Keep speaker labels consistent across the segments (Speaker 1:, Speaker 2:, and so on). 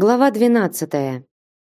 Speaker 1: Глава 12.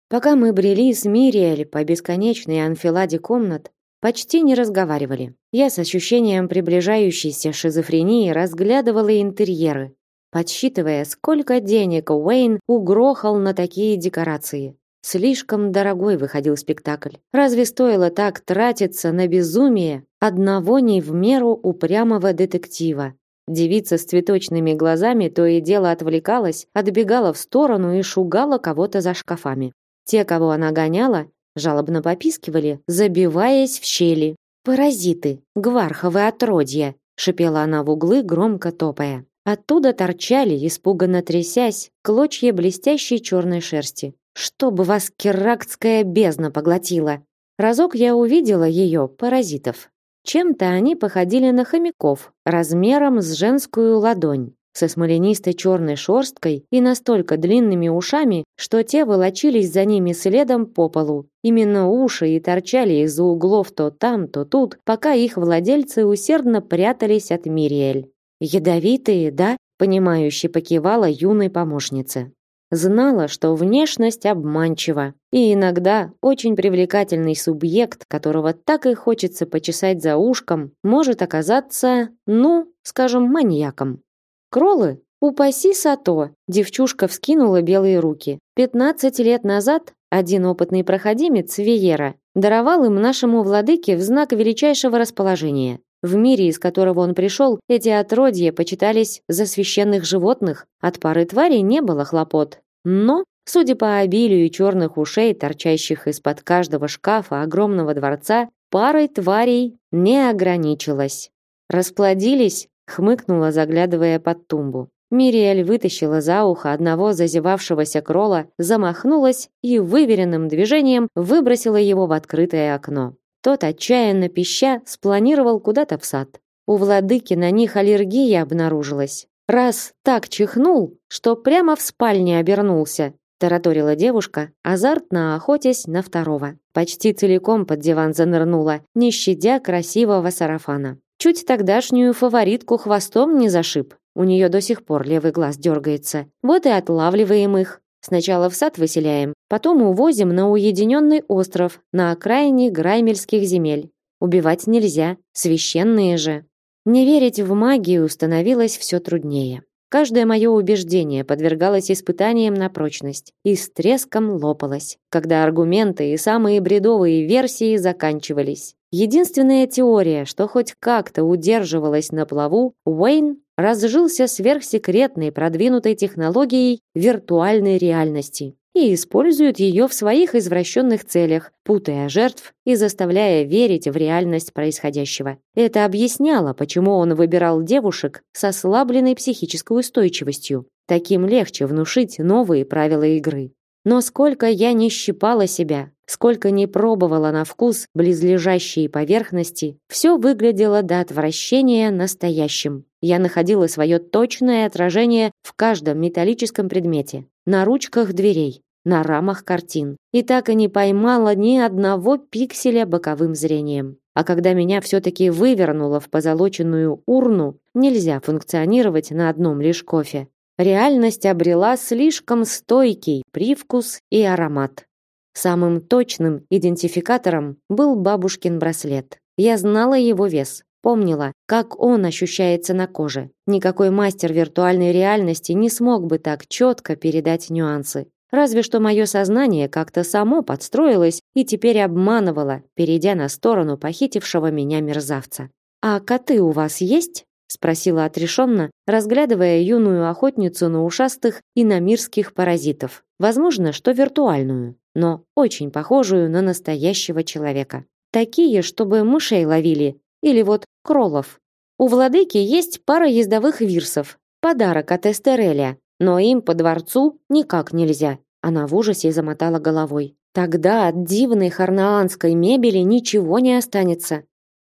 Speaker 1: Пока мы брели с Мириэль по бесконечной анфиладе комнат, почти не разговаривали. Я с ощущением приближающейся шизофрении разглядывала интерьеры, подсчитывая, сколько денег Уэйн угрохал на такие декорации. Слишком дорогой выходил спектакль. Разве стоило так тратиться на безумие одного не в меру упрямого детектива? Девица с цветочными глазами то и дело отвлекалась, отбегала в сторону и шугала кого-то за шкафами. Те, кого она гоняла, жалобно попискивали, забиваясь в щели. «Паразиты! Гварховы отродья!» — шипела она в углы, громко топая. Оттуда торчали, испуганно трясясь, клочья блестящей черной шерсти. «Чтобы вас керактская бездна поглотила!» Разок я увидела ее, паразитов, чем-то они походили на хомяков, размером с женскую ладонь, со смоленистой черной шерсткой и настолько длинными ушами, что те волочились за ними следом по полу. Именно уши и торчали из-за углов то там, то тут, пока их владельцы усердно прятались от Мириэль. «Ядовитые, да?» — понимающе покивала юной помощнице. Знала, что внешность обманчива, и иногда очень привлекательный субъект, которого так и хочется почесать за ушком, может оказаться, ну, скажем, маньяком. Кролы? Упаси Сато, девчушка вскинула белые руки. Пятнадцать лет назад один опытный проходимец Виера даровал им нашему владыке в знак величайшего расположения. В мире, из которого он пришел, эти отродья почитались за священных животных, от пары тварей не было хлопот. Но, судя по обилию черных ушей, торчащих из-под каждого шкафа огромного дворца, парой тварей не ограничилась. «Расплодились?» — хмыкнула, заглядывая под тумбу. Мириэль вытащила за ухо одного зазевавшегося крола, замахнулась и выверенным движением выбросила его в открытое окно. Тот, отчаянно пища, спланировал куда-то в сад. У владыки на них аллергия обнаружилась. Раз так чихнул, что прямо в спальне обернулся, тараторила девушка, азартно охотясь на второго. Почти целиком под диван занырнула, не щадя красивого сарафана. Чуть тогдашнюю фаворитку хвостом не зашиб. У нее до сих пор левый глаз дергается. Вот и отлавливаем их. Сначала в сад выселяем, потом увозим на уединенный остров на окраине Граймельских земель. Убивать нельзя, священные же. Не верить в магию становилось все труднее. Каждое мое убеждение подвергалось испытаниям на прочность и с треском лопалось, когда аргументы и самые бредовые версии заканчивались. Единственная теория, что хоть как-то удерживалась на плаву, Уэйн разжился сверхсекретной продвинутой технологией виртуальной реальности и используют ее в своих извращенных целях, путая жертв и заставляя верить в реальность происходящего. Это объясняло, почему он выбирал девушек с ослабленной психической устойчивостью. Таким легче внушить новые правила игры. Но сколько я не щипала себя, сколько не пробовала на вкус близлежащие поверхности, все выглядело до отвращения настоящим. Я находила свое точное отражение в каждом металлическом предмете, на ручках дверей, на рамах картин, и так и не поймала ни одного пикселя боковым зрением. А когда меня все-таки вывернуло в позолоченную урну, нельзя функционировать на одном лишь кофе. Реальность обрела слишком стойкий привкус и аромат. Самым точным идентификатором был бабушкин браслет. Я знала его вес, помнила, как он ощущается на коже. Никакой мастер виртуальной реальности не смог бы так четко передать нюансы. Разве что мое сознание как-то само подстроилось и теперь обманывало, перейдя на сторону похитившего меня мерзавца. «А коты у вас есть?» Спросила отрешенно, разглядывая юную охотницу на ушастых и на мирских паразитов. Возможно, что виртуальную, но очень похожую на настоящего человека. Такие, чтобы мышей ловили, или вот кролов. У владыки есть пара ездовых вирсов, подарок от Эстереля, но им по дворцу никак нельзя. Она в ужасе замотала головой. Тогда от дивной харнаанской мебели ничего не останется.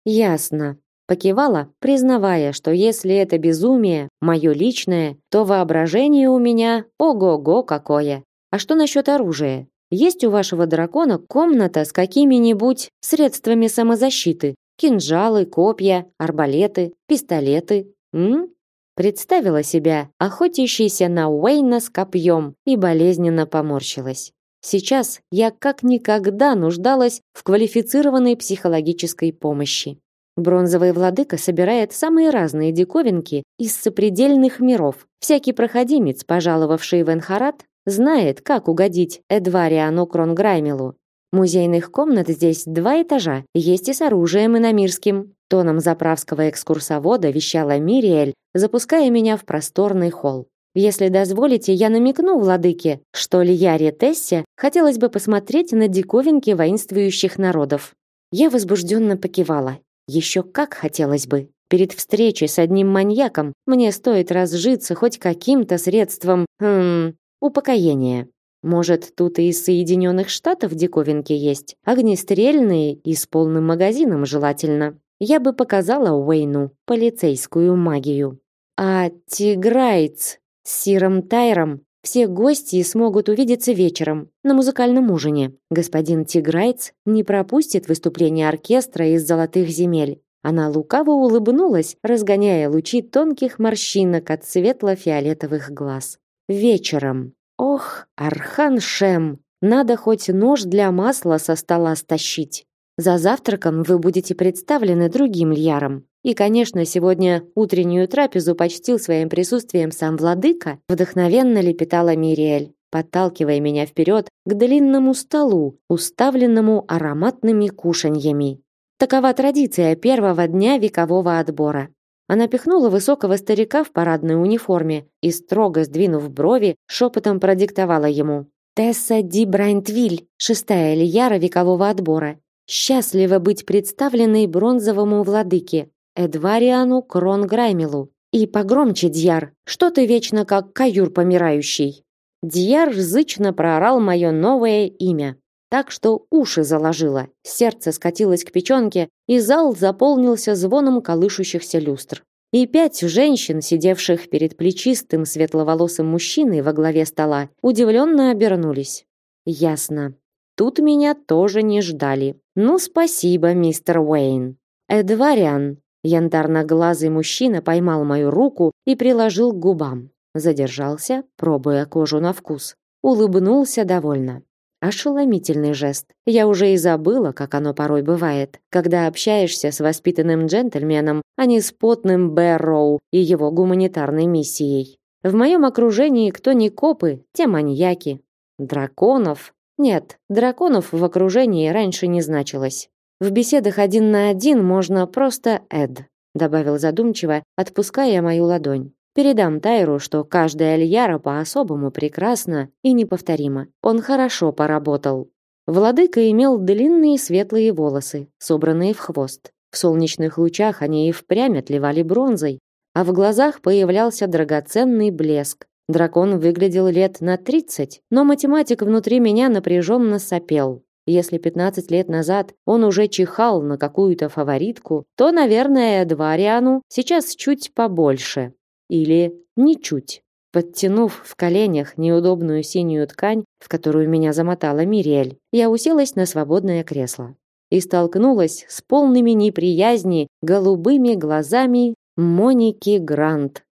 Speaker 1: Ясно, Покивала, признавая, что если это безумие, мое личное, то воображение у меня ого-го какое. А что насчет оружия? Есть у вашего дракона комната с какими-нибудь средствами самозащиты? Кинжалы, копья, арбалеты, пистолеты? М? Представила себя, охотящейся на Уэйна с копьем, и болезненно поморщилась. Сейчас я как никогда нуждалась в квалифицированной психологической помощи. Бронзовый владыка собирает самые разные диковинки из сопредельных миров. Всякий проходимец, пожаловавший в Энхарат, знает, как угодить Эдвариану Кронграймелу. Музейных комнат здесь два этажа, есть и с оружием иномирским. Тоном заправского экскурсовода вещала Мириэль, запуская меня в просторный холл. Если дозволите, я намекну владыке, что Лияре Тессе хотелось бы посмотреть на диковинки воинствующих народов. Я возбужденно покивала. Еще как хотелось бы. Перед встречей с одним маньяком мне стоит разжиться хоть каким-то средством, хм, упокоения. Может, тут и из Соединенных Штатов диковинки есть, огнестрельные и с полным магазином желательно. Я бы показала Уэйну полицейскую магию. А Тиграйц с Сиром Тайром все гости смогут увидеться вечером на музыкальном ужине. Господин Тиграйц не пропустит выступление оркестра из золотых земель. Она лукаво улыбнулась, разгоняя лучи тонких морщинок от светло-фиолетовых глаз. Вечером. Ох, Архан Шем, надо хоть нож для масла со стола стащить. За завтраком вы будете представлены другим льярам. И, конечно, сегодня утреннюю трапезу почтил своим присутствием сам владыка, вдохновенно лепетала Мириэль, подталкивая меня вперед к длинному столу, уставленному ароматными кушаньями. Такова традиция первого дня векового отбора. Она пихнула высокого старика в парадной униформе и, строго сдвинув брови, шепотом продиктовала ему. «Тесса Ди Брайнтвиль, шестая Лияра векового отбора, счастлива быть представленной бронзовому владыке Эдвариану Кронграймелу. И погромче, Дьяр, что ты вечно как каюр помирающий? Дьяр зычно проорал мое новое имя, так что уши заложило, сердце скатилось к печенке, и зал заполнился звоном колышущихся люстр. И пять женщин, сидевших перед плечистым светловолосым мужчиной во главе стола, удивленно обернулись. Ясно. Тут меня тоже не ждали. Ну, спасибо, мистер Уэйн. Эдвариан. Янтарно-глазый мужчина поймал мою руку и приложил к губам. Задержался, пробуя кожу на вкус. Улыбнулся довольно. Ошеломительный жест. Я уже и забыла, как оно порой бывает, когда общаешься с воспитанным джентльменом, а не с потным Бэрроу и его гуманитарной миссией. В моем окружении кто не копы, те маньяки. Драконов нет, драконов в окружении раньше не значилось. В беседах один на один можно просто Эд, добавил задумчиво, отпуская мою ладонь. Передам Тайру, что каждая Альяра по-особому прекрасна и неповторима. Он хорошо поработал. Владыка имел длинные светлые волосы, собранные в хвост. В солнечных лучах они и впрямь отливали бронзой, а в глазах появлялся драгоценный блеск, Дракон выглядел лет на 30, но математик внутри меня напряженно сопел. Если 15 лет назад он уже чихал на какую-то фаворитку, то, наверное, Эдвариану сейчас чуть побольше. Или не чуть. Подтянув в коленях неудобную синюю ткань, в которую меня замотала Мириэль, я уселась на свободное кресло и столкнулась с полными неприязни голубыми глазами Моники Грант.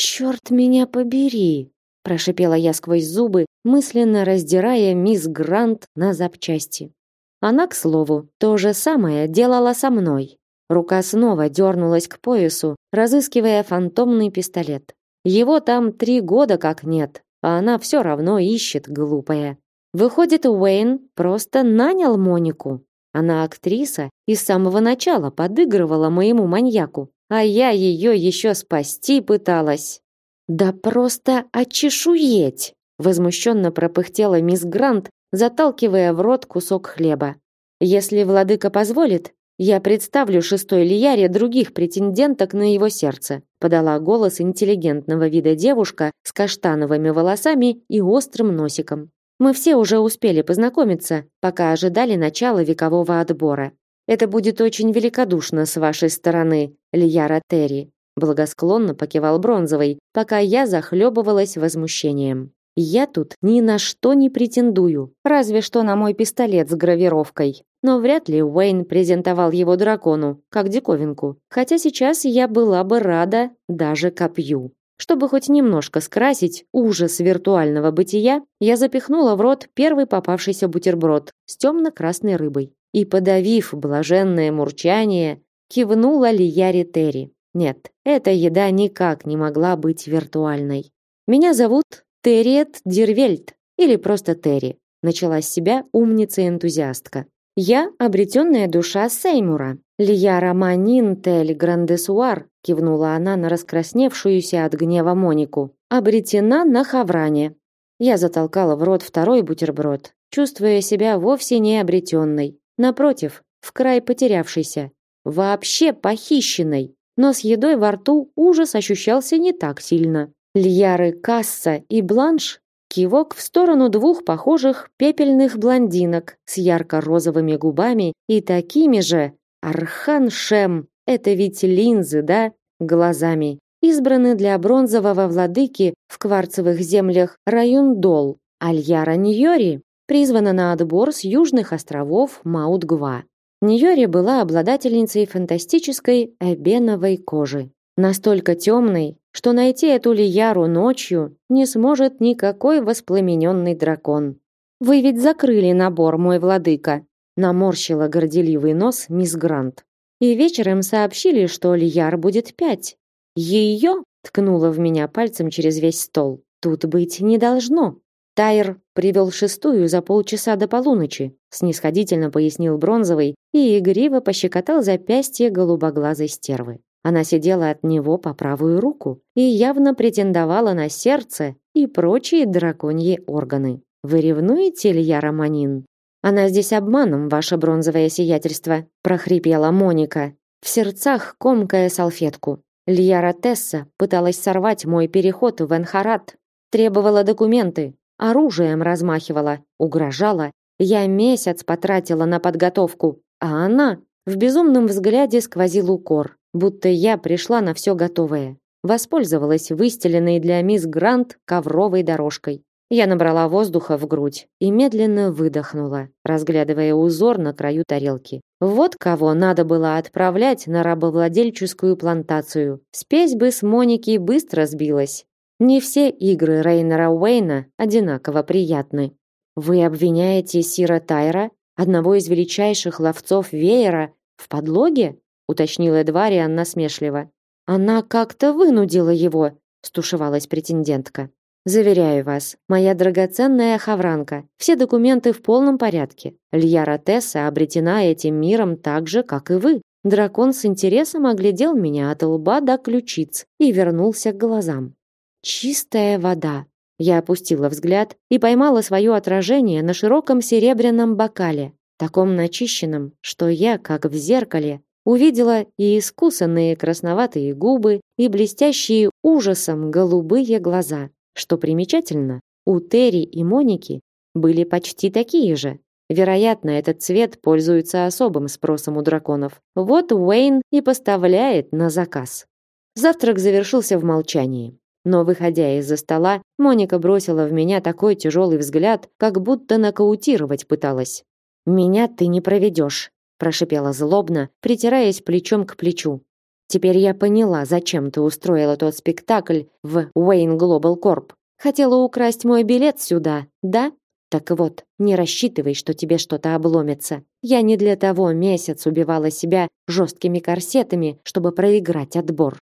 Speaker 1: «Черт меня побери!» – прошипела я сквозь зубы, мысленно раздирая мисс Грант на запчасти. Она, к слову, то же самое делала со мной. Рука снова дернулась к поясу, разыскивая фантомный пистолет. Его там три года как нет, а она все равно ищет, глупая. Выходит, Уэйн просто нанял Монику. Она актриса и с самого начала подыгрывала моему маньяку а я ее еще спасти пыталась. Да просто очешуеть, возмущенно пропыхтела мисс Грант, заталкивая в рот кусок хлеба. Если владыка позволит, я представлю шестой Лияре других претенденток на его сердце, подала голос интеллигентного вида девушка с каштановыми волосами и острым носиком. Мы все уже успели познакомиться, пока ожидали начала векового отбора. Это будет очень великодушно с вашей стороны, Лияра Терри. Благосклонно покивал Бронзовый, пока я захлебывалась возмущением. Я тут ни на что не претендую, разве что на мой пистолет с гравировкой. Но вряд ли Уэйн презентовал его дракону, как диковинку. Хотя сейчас я была бы рада даже копью. Чтобы хоть немножко скрасить ужас виртуального бытия, я запихнула в рот первый попавшийся бутерброд с темно-красной рыбой и, подавив блаженное мурчание, кивнула Лияре Терри. Нет, эта еда никак не могла быть виртуальной. Меня зовут Терриет Дирвельт, или просто Терри. Начала с себя умница-энтузиастка. Я обретенная душа Сеймура. Лияра Манин Тель Грандесуар, кивнула она на раскрасневшуюся от гнева Монику. Обретена на Хавране. Я затолкала в рот второй бутерброд, чувствуя себя вовсе не обретенной. Напротив, в край потерявшейся. Вообще похищенной. Но с едой во рту ужас ощущался не так сильно. Льяры Касса и Бланш кивок в сторону двух похожих пепельных блондинок с ярко-розовыми губами и такими же Архан Шем. Это ведь линзы, да? Глазами. Избраны для бронзового владыки в кварцевых землях район Дол. Альяра Ньори призвана на отбор с южных островов Маут-Гва. Ньори была обладательницей фантастической эбеновой кожи, настолько темной, что найти эту Лияру ночью не сможет никакой воспламененный дракон. Вы ведь закрыли набор, мой владыка, наморщила горделивый нос мисс Грант. И вечером сообщили, что Лияр будет пять. Ее ткнула в меня пальцем через весь стол. Тут быть не должно. Тайр привел шестую за полчаса до полуночи, снисходительно пояснил Бронзовый и игриво пощекотал запястье голубоглазой стервы. Она сидела от него по правую руку и явно претендовала на сердце и прочие драконьи органы. Вы ревнуете, Илья Романин? Она здесь обманом, ваше бронзовое сиятельство, прохрипела Моника, в сердцах комкая салфетку. Льяра Тесса пыталась сорвать мой переход в Энхарат, требовала документы, оружием размахивала, угрожала. Я месяц потратила на подготовку, а она в безумном взгляде сквозил укор, будто я пришла на все готовое. Воспользовалась выстеленной для мисс Грант ковровой дорожкой. Я набрала воздуха в грудь и медленно выдохнула, разглядывая узор на краю тарелки. Вот кого надо было отправлять на рабовладельческую плантацию. Спесь бы с Моники быстро сбилась. Не все игры Рейнера Уэйна одинаково приятны. Вы обвиняете Сира Тайра, одного из величайших ловцов веера, в подлоге? Уточнила Эдвариан насмешливо. Она как-то вынудила его, стушевалась претендентка. Заверяю вас, моя драгоценная хавранка, все документы в полном порядке. Льяра Тесса обретена этим миром так же, как и вы. Дракон с интересом оглядел меня от лба до ключиц и вернулся к глазам. Чистая вода. Я опустила взгляд и поймала свое отражение на широком серебряном бокале, таком начищенном, что я, как в зеркале, увидела и искусанные красноватые губы, и блестящие ужасом голубые глаза. Что примечательно, у Терри и Моники были почти такие же. Вероятно, этот цвет пользуется особым спросом у драконов. Вот Уэйн и поставляет на заказ. Завтрак завершился в молчании. Но, выходя из-за стола, Моника бросила в меня такой тяжелый взгляд, как будто нокаутировать пыталась. «Меня ты не проведешь», – прошипела злобно, притираясь плечом к плечу. «Теперь я поняла, зачем ты устроила тот спектакль в Wayne Global Corp. Хотела украсть мой билет сюда, да? Так вот, не рассчитывай, что тебе что-то обломится. Я не для того месяц убивала себя жесткими корсетами, чтобы проиграть отбор.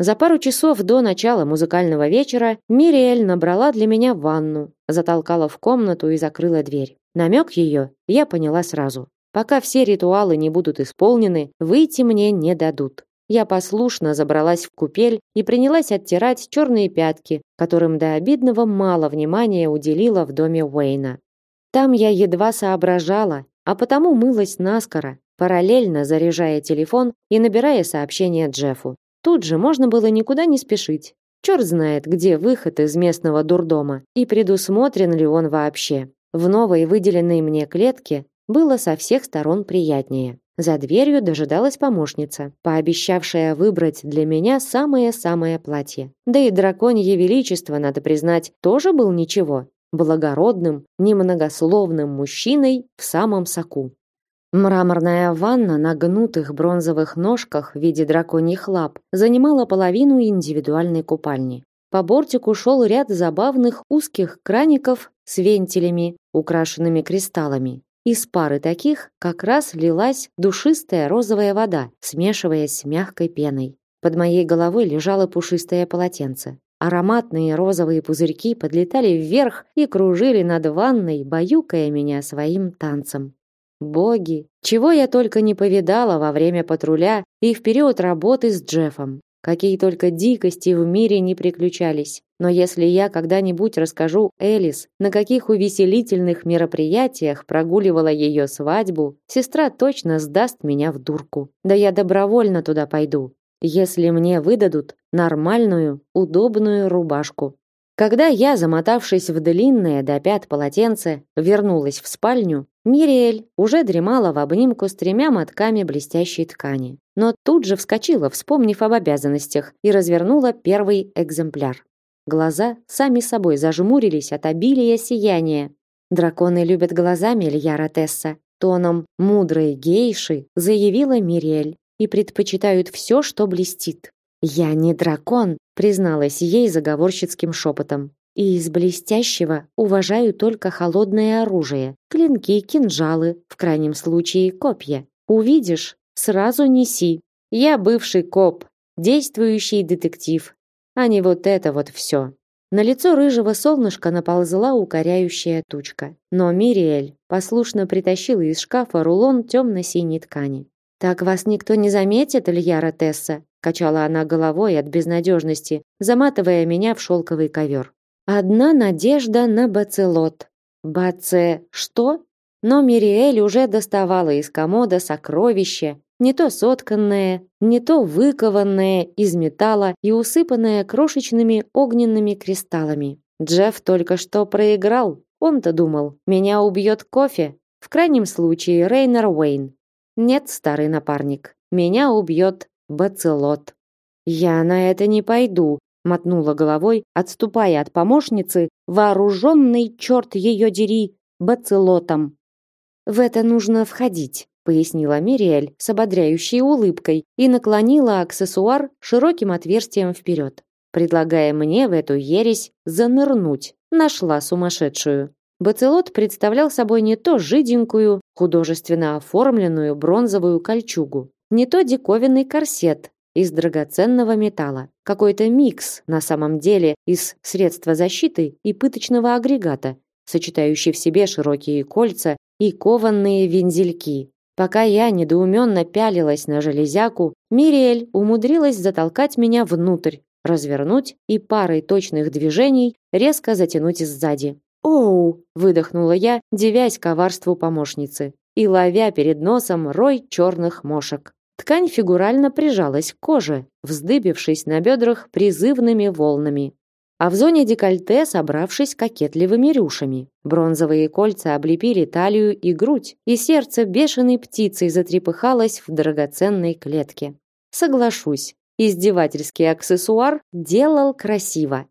Speaker 1: За пару часов до начала музыкального вечера Мириэль набрала для меня ванну, затолкала в комнату и закрыла дверь. Намек ее я поняла сразу. Пока все ритуалы не будут исполнены, выйти мне не дадут. Я послушно забралась в купель и принялась оттирать черные пятки, которым до обидного мало внимания уделила в доме Уэйна. Там я едва соображала, а потому мылась наскоро, параллельно заряжая телефон и набирая сообщение Джеффу. Тут же можно было никуда не спешить. Черт знает, где выход из местного дурдома и предусмотрен ли он вообще. В новой выделенной мне клетке было со всех сторон приятнее. За дверью дожидалась помощница, пообещавшая выбрать для меня самое-самое платье. Да и драконье величество, надо признать, тоже был ничего. благородным, немногословным мужчиной в самом соку. Мраморная ванна на гнутых бронзовых ножках в виде драконьих лап занимала половину индивидуальной купальни. По бортику шел ряд забавных узких краников с вентилями, украшенными кристаллами. Из пары таких как раз лилась душистая розовая вода, смешиваясь с мягкой пеной. Под моей головой лежало пушистое полотенце. Ароматные розовые пузырьки подлетали вверх и кружили над ванной, баюкая меня своим танцем. Боги, чего я только не повидала во время патруля и в период работы с Джеффом. Какие только дикости в мире не приключались. Но если я когда-нибудь расскажу Элис, на каких увеселительных мероприятиях прогуливала ее свадьбу, сестра точно сдаст меня в дурку. Да я добровольно туда пойду, если мне выдадут нормальную, удобную рубашку. Когда я, замотавшись в длинное до пят полотенце, вернулась в спальню, Мириэль уже дремала в обнимку с тремя мотками блестящей ткани. Но тут же вскочила, вспомнив об обязанностях, и развернула первый экземпляр. Глаза сами собой зажмурились от обилия сияния. «Драконы любят глазами, Льяра Тесса», тоном мудрой гейши заявила Мириэль, и предпочитают все, что блестит. «Я не дракон», призналась ей заговорщицким шепотом. И из блестящего уважаю только холодное оружие: клинки, кинжалы, в крайнем случае копья. Увидишь, сразу неси. Я бывший коп, действующий детектив, а не вот это вот все. На лицо рыжего солнышка наползла укоряющая тучка, но Мириэль послушно притащила из шкафа рулон темно-синей ткани. Так вас никто не заметит, Ильяра Тесса, качала она головой от безнадежности, заматывая меня в шелковый ковер. Одна надежда на бацелот. Баце что? Но Мириэль уже доставала из комода сокровище, не то сотканное, не то выкованное из металла и усыпанное крошечными огненными кристаллами. Джефф только что проиграл. Он-то думал, меня убьет кофе. В крайнем случае Рейнер Уэйн. Нет, старый напарник, меня убьет бацелот. Я на это не пойду, мотнула головой, отступая от помощницы, вооруженный черт ее дери бацелотом. В это нужно входить, пояснила Мириэль с ободряющей улыбкой и наклонила аксессуар широким отверстием вперед, предлагая мне в эту ересь занырнуть. Нашла сумасшедшую. Бацелот представлял собой не то жиденькую, художественно оформленную бронзовую кольчугу, не то диковинный корсет из драгоценного металла, какой-то микс на самом деле из средства защиты и пыточного агрегата, сочетающий в себе широкие кольца и кованные вензельки. Пока я недоуменно пялилась на железяку, Мириэль умудрилась затолкать меня внутрь, развернуть и парой точных движений резко затянуть сзади. «Оу!» – выдохнула я, девясь коварству помощницы и ловя перед носом рой черных мошек. Ткань фигурально прижалась к коже, вздыбившись на бедрах призывными волнами. А в зоне декольте собравшись кокетливыми рюшами. Бронзовые кольца облепили талию и грудь, и сердце бешеной птицей затрепыхалось в драгоценной клетке. Соглашусь, издевательский аксессуар делал красиво.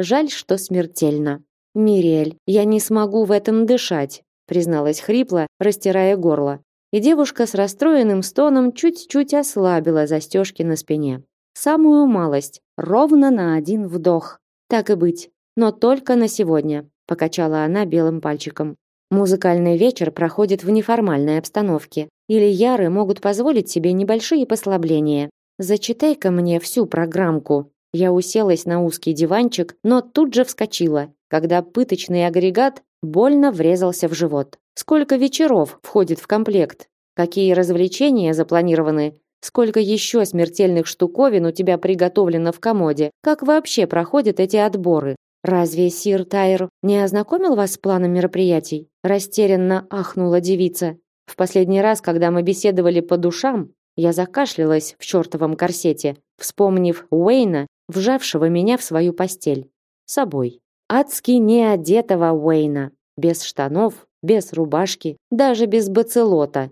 Speaker 1: Жаль, что смертельно. Мириэль, я не смогу в этом дышать, призналась хрипло, растирая горло. И девушка с расстроенным стоном чуть-чуть ослабила застежки на спине. Самую малость, ровно на один вдох. Так и быть, но только на сегодня, покачала она белым пальчиком. Музыкальный вечер проходит в неформальной обстановке, или яры могут позволить себе небольшие послабления. Зачитай-ка мне всю программку. Я уселась на узкий диванчик, но тут же вскочила, когда пыточный агрегат больно врезался в живот. Сколько вечеров входит в комплект? Какие развлечения запланированы? Сколько еще смертельных штуковин у тебя приготовлено в комоде? Как вообще проходят эти отборы? Разве сир Тайр не ознакомил вас с планом мероприятий? Растерянно ахнула девица. В последний раз, когда мы беседовали по душам, я закашлялась в чертовом корсете, вспомнив Уэйна, вжавшего меня в свою постель. Собой адски неодетого Уэйна, без штанов, без рубашки, даже без бацелота.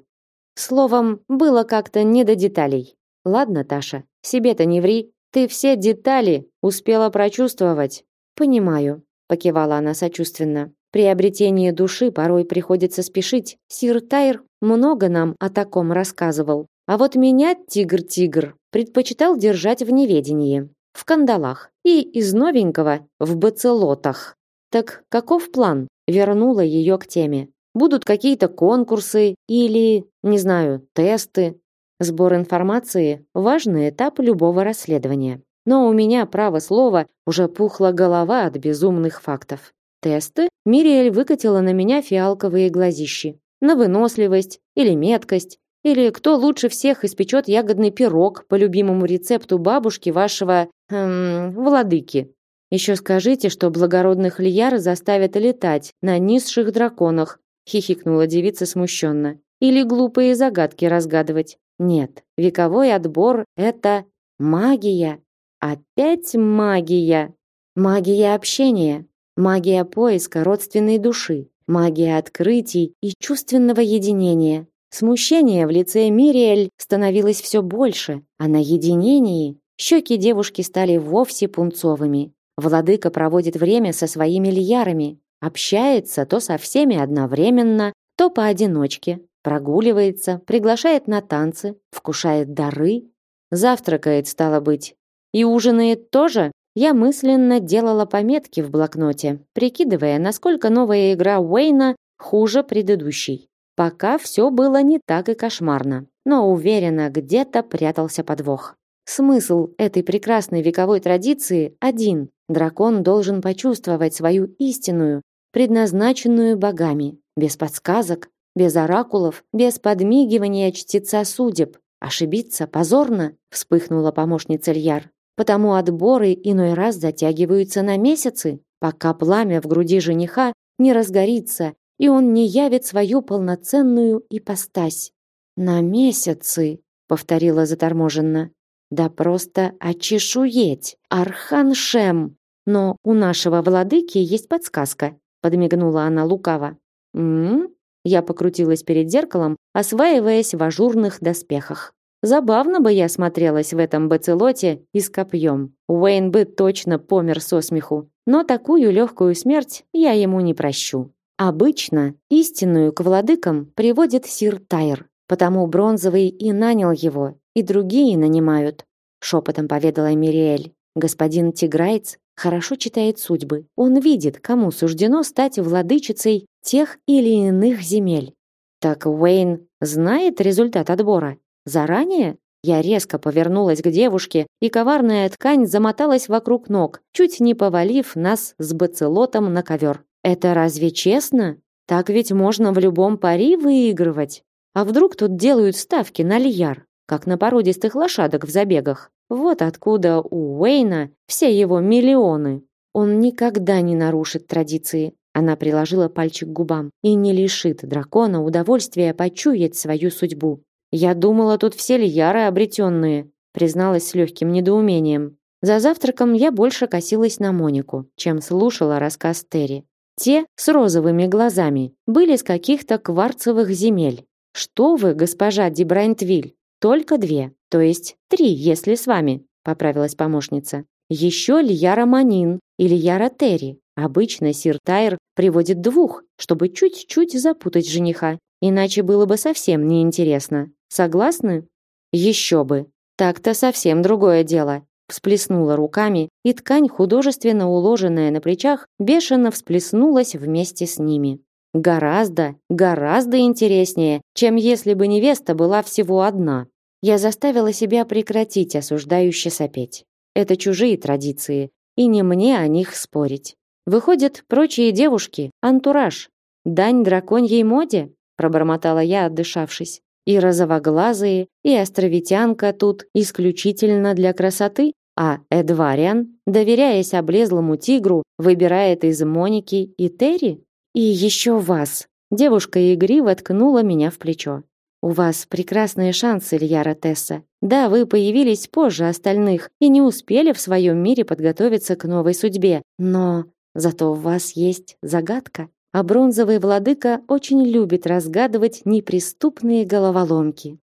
Speaker 1: Словом, было как-то не до деталей. Ладно, Таша, себе-то не ври, ты все детали успела прочувствовать. Понимаю, покивала она сочувственно. При обретении души порой приходится спешить. Сир Тайр много нам о таком рассказывал. А вот меня тигр-тигр предпочитал держать в неведении, в кандалах и из новенького в бацелотах. Так каков план? Вернула ее к теме. Будут какие-то конкурсы или, не знаю, тесты. Сбор информации – важный этап любого расследования. Но у меня, право слова, уже пухла голова от безумных фактов. Тесты Мириэль выкатила на меня фиалковые глазищи. На выносливость или меткость, или кто лучше всех испечет ягодный пирог по любимому рецепту бабушки вашего, эм, владыки. Еще скажите, что благородных Лияр заставят летать на низших драконах, хихикнула девица смущенно. Или глупые загадки разгадывать. Нет, вековой отбор это магия. Опять магия. Магия общения, магия поиска родственной души, магия открытий и чувственного единения. Смущение в лице Мириэль становилось все больше, а на единении щеки девушки стали вовсе пунцовыми. Владыка проводит время со своими льярами, общается то со всеми одновременно, то поодиночке, прогуливается, приглашает на танцы, вкушает дары, завтракает, стало быть. И ужинает тоже? Я мысленно делала пометки в блокноте, прикидывая, насколько новая игра Уэйна хуже предыдущей. Пока все было не так и кошмарно, но уверена, где-то прятался подвох. Смысл этой прекрасной вековой традиции один. Дракон должен почувствовать свою истинную, предназначенную богами, без подсказок, без оракулов, без подмигивания чтеца судеб. Ошибиться позорно, вспыхнула помощница Льяр. Потому отборы иной раз затягиваются на месяцы, пока пламя в груди жениха не разгорится и он не явит свою полноценную ипостась. На месяцы, повторила заторможенно. Да просто очешуеть, Арханшем. Но у нашего владыки есть подсказка, подмигнула она лукаво. М? Я покрутилась перед зеркалом, осваиваясь в ажурных доспехах. Забавно бы я смотрелась в этом бацелоте и с копьем. Уэйн бы точно помер со смеху. Но такую легкую смерть я ему не прощу. Обычно истинную к владыкам приводит сир Тайр, потому бронзовый и нанял его, и другие нанимают, шепотом поведала Мириэль. Господин Тиграйц хорошо читает судьбы. Он видит, кому суждено стать владычицей тех или иных земель. Так Уэйн знает результат отбора заранее? Я резко повернулась к девушке, и коварная ткань замоталась вокруг ног, чуть не повалив нас с бацелотом на ковер. Это разве честно? Так ведь можно в любом пари выигрывать. А вдруг тут делают ставки на льяр, как на породистых лошадок в забегах? Вот откуда у Уэйна все его миллионы. Он никогда не нарушит традиции. Она приложила пальчик к губам и не лишит дракона удовольствия почуять свою судьбу. Я думала, тут все льяры обретенные, призналась с легким недоумением. За завтраком я больше косилась на Монику, чем слушала рассказ Терри. Те с розовыми глазами были с каких-то кварцевых земель. Что вы, госпожа Дибрайнтвиль? Только две, то есть три, если с вами, поправилась помощница. Еще Льяра Манин или Яра Терри. Обычно сир Тайр приводит двух, чтобы чуть-чуть запутать жениха, иначе было бы совсем неинтересно. Согласны? Еще бы. Так-то совсем другое дело всплеснула руками, и ткань, художественно уложенная на плечах, бешено всплеснулась вместе с ними. Гораздо, гораздо интереснее, чем если бы невеста была всего одна. Я заставила себя прекратить осуждающе сопеть. Это чужие традиции, и не мне о них спорить. Выходят, прочие девушки — антураж. Дань драконьей моде? Пробормотала я, отдышавшись. И розовоглазые, и островитянка тут исключительно для красоты? А Эдвариан, доверяясь облезлому тигру, выбирает из Моники и Терри? И еще вас. Девушка игриво ткнула меня в плечо. У вас прекрасные шансы, Ильяра Тесса. Да, вы появились позже остальных и не успели в своем мире подготовиться к новой судьбе, но зато у вас есть загадка. А бронзовый владыка очень любит разгадывать неприступные головоломки.